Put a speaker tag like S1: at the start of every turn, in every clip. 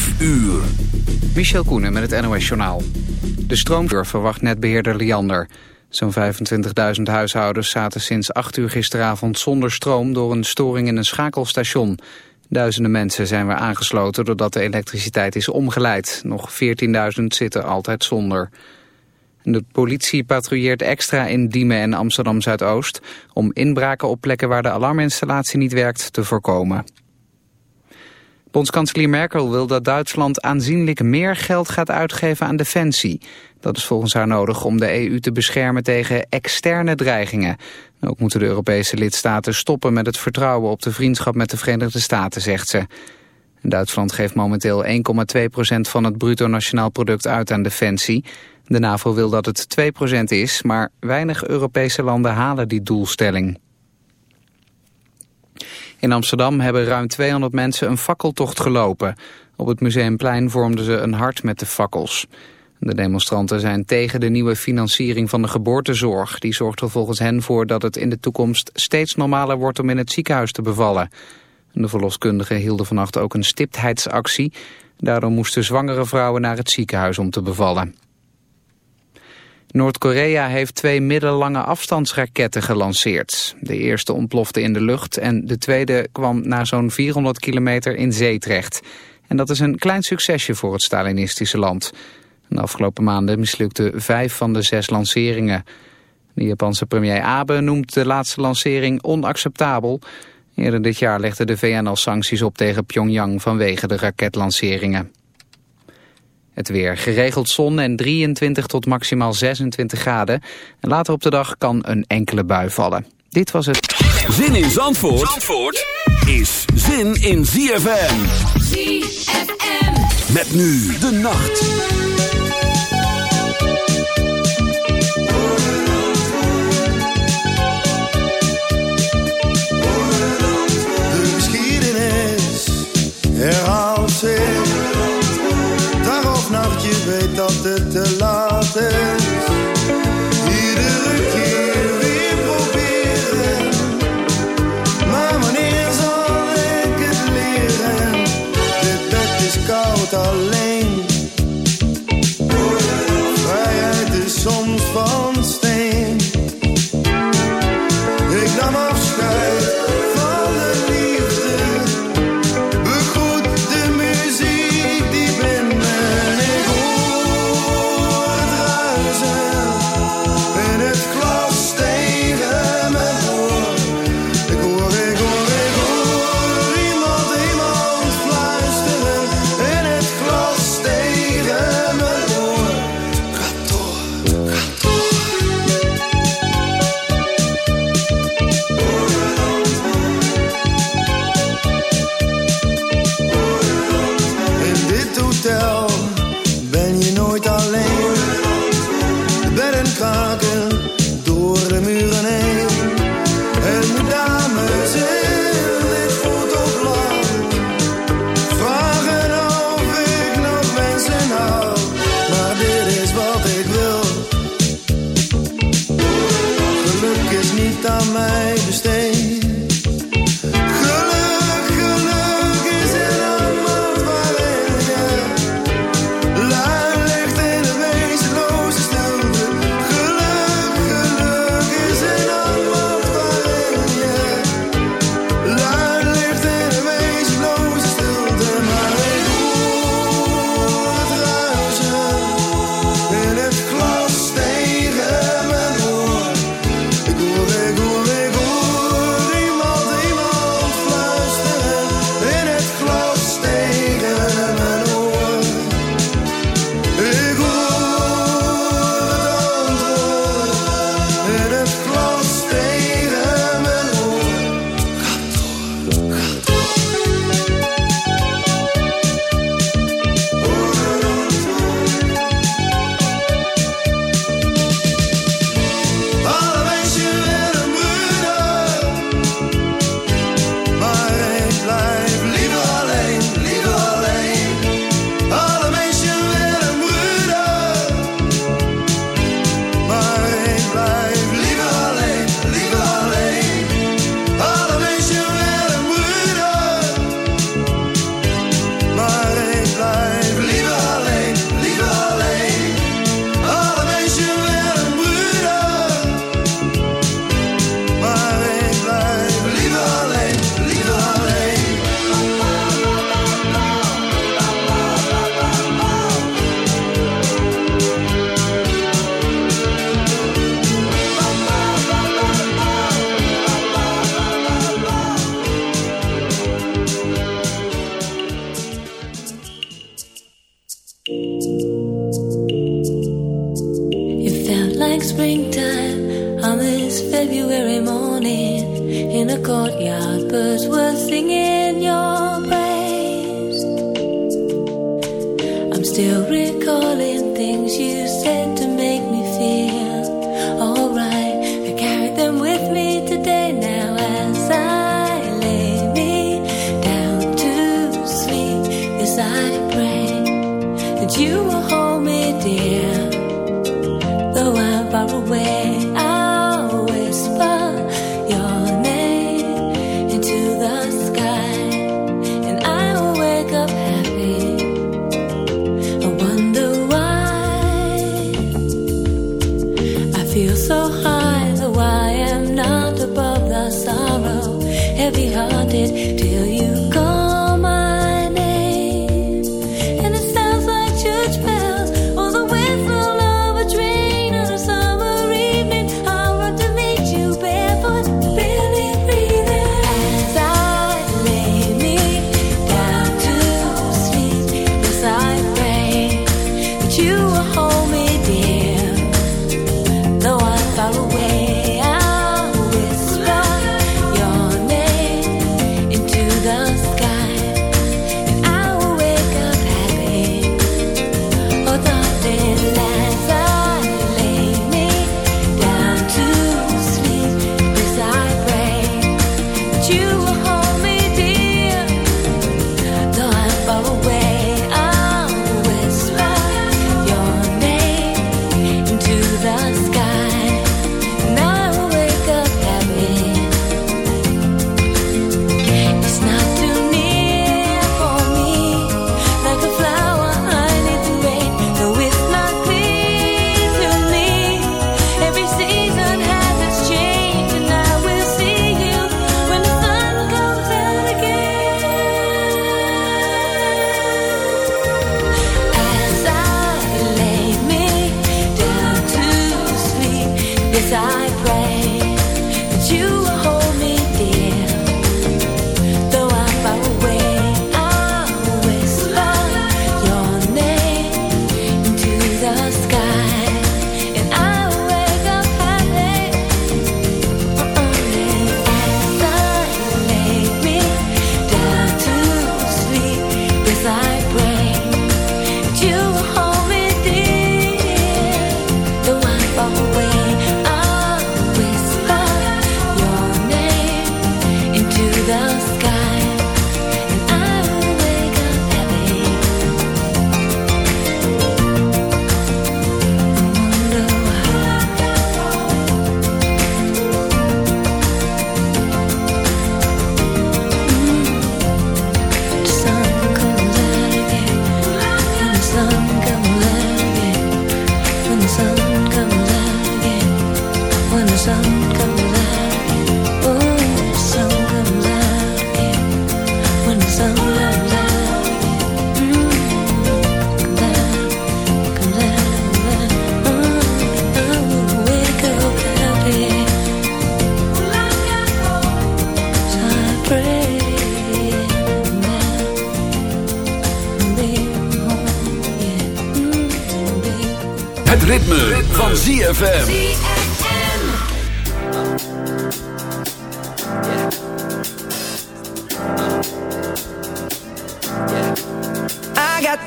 S1: 5 uur.
S2: Michel Koenen met het NOS-journaal. De stroomdeur verwacht netbeheerder Liander. Zo'n 25.000 huishoudens zaten sinds 8 uur gisteravond zonder stroom... door een storing in een schakelstation. Duizenden mensen zijn weer aangesloten doordat de elektriciteit is omgeleid. Nog 14.000 zitten altijd zonder. De politie patrouilleert extra in Diemen en Amsterdam-Zuidoost... om inbraken op plekken waar de alarminstallatie niet werkt te voorkomen. Bondskanselier Merkel wil dat Duitsland aanzienlijk meer geld gaat uitgeven aan defensie. Dat is volgens haar nodig om de EU te beschermen tegen externe dreigingen. Ook moeten de Europese lidstaten stoppen met het vertrouwen op de vriendschap met de Verenigde Staten, zegt ze. Duitsland geeft momenteel 1,2% van het bruto nationaal product uit aan defensie. De NAVO wil dat het 2% is, maar weinig Europese landen halen die doelstelling. In Amsterdam hebben ruim 200 mensen een fakkeltocht gelopen. Op het Museumplein vormden ze een hart met de fakkels. De demonstranten zijn tegen de nieuwe financiering van de geboortezorg. Die zorgt er volgens hen voor dat het in de toekomst steeds normaler wordt om in het ziekenhuis te bevallen. De verloskundigen hielden vannacht ook een stiptheidsactie. Daardoor moesten zwangere vrouwen naar het ziekenhuis om te bevallen. Noord-Korea heeft twee middellange afstandsraketten gelanceerd. De eerste ontplofte in de lucht en de tweede kwam na zo'n 400 kilometer in zee terecht. En dat is een klein succesje voor het Stalinistische land. De afgelopen maanden mislukten vijf van de zes lanceringen. De Japanse premier Abe noemt de laatste lancering onacceptabel. Eerder dit jaar legde de VN al sancties op tegen Pyongyang vanwege de raketlanceringen. Het weer geregeld zon en 23 tot maximaal 26 graden. En later op de dag kan een enkele bui vallen. Dit was het.
S1: Zin in Zandvoort, Zandvoort is zin in ZFM. ZFM. Met nu de nacht.
S3: February morning in a courtyard, birds were singing your praise. I'm still recalling things you said to make me feel alright. I carried them with me today now as I lay me down to sleep. This I pray that you will hold me dear, though I'm far away.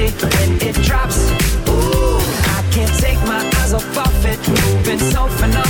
S4: it it drops. Ooh, I can't take my eyes off of it, moving so phenomenal.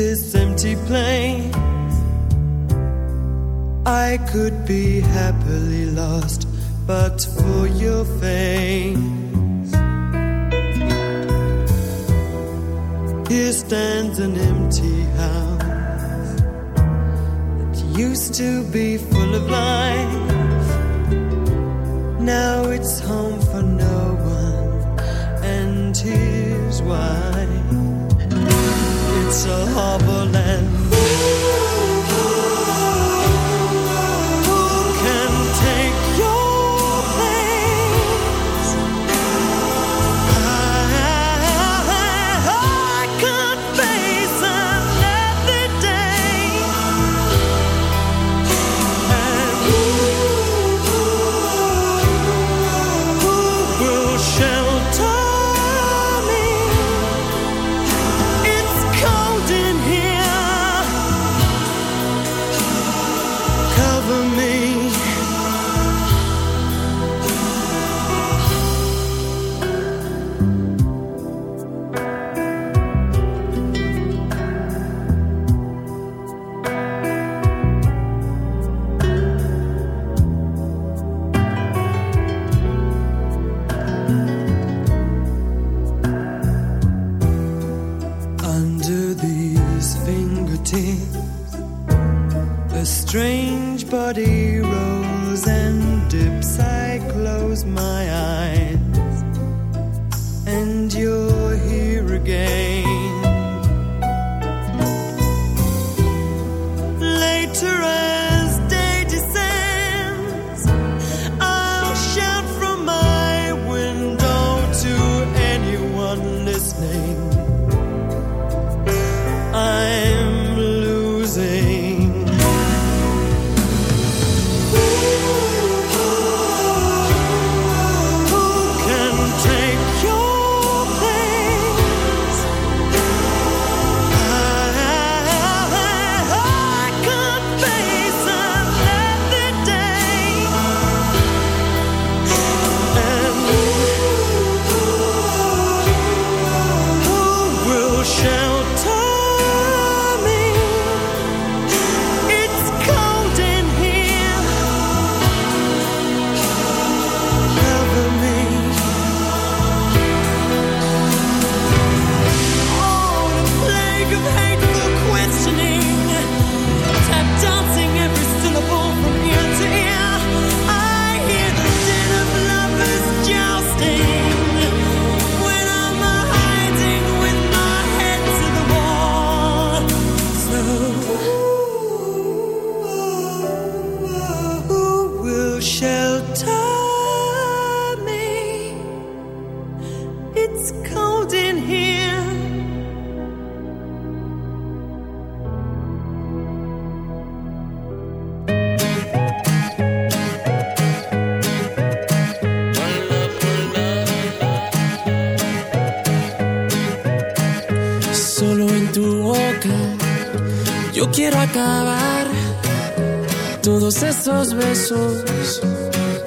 S5: This empty place? I could be happily lost, but for your face. Here stands an empty house that used to be full of life. Now it's home harbor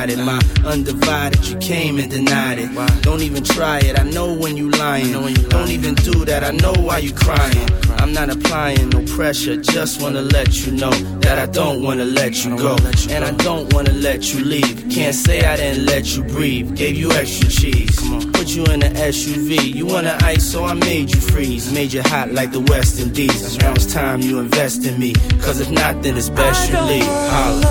S6: got it. My
S7: undivided, you came and denied it. Don't even try it. I know when you lying. Don't even do that. I know why you crying. I'm not applying no pressure. Just wanna let you know that I don't wanna let you go, and I don't wanna let you leave. Can't say I didn't let you breathe. Gave you extra cheese. Put you in an SUV. You wanna ice, so I made you freeze. Made you hot like the West Indies. Now it's time you invest in me. Cause if not, then it's best you leave. Holla.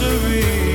S8: Misery.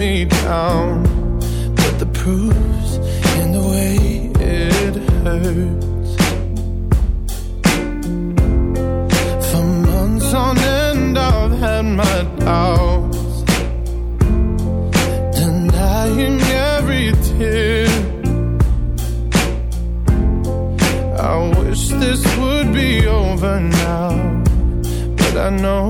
S8: me
S9: down, but the proof's in the way it hurts. For months on end, I've had my doubts, denying every tear. I wish this would be over now, but I know.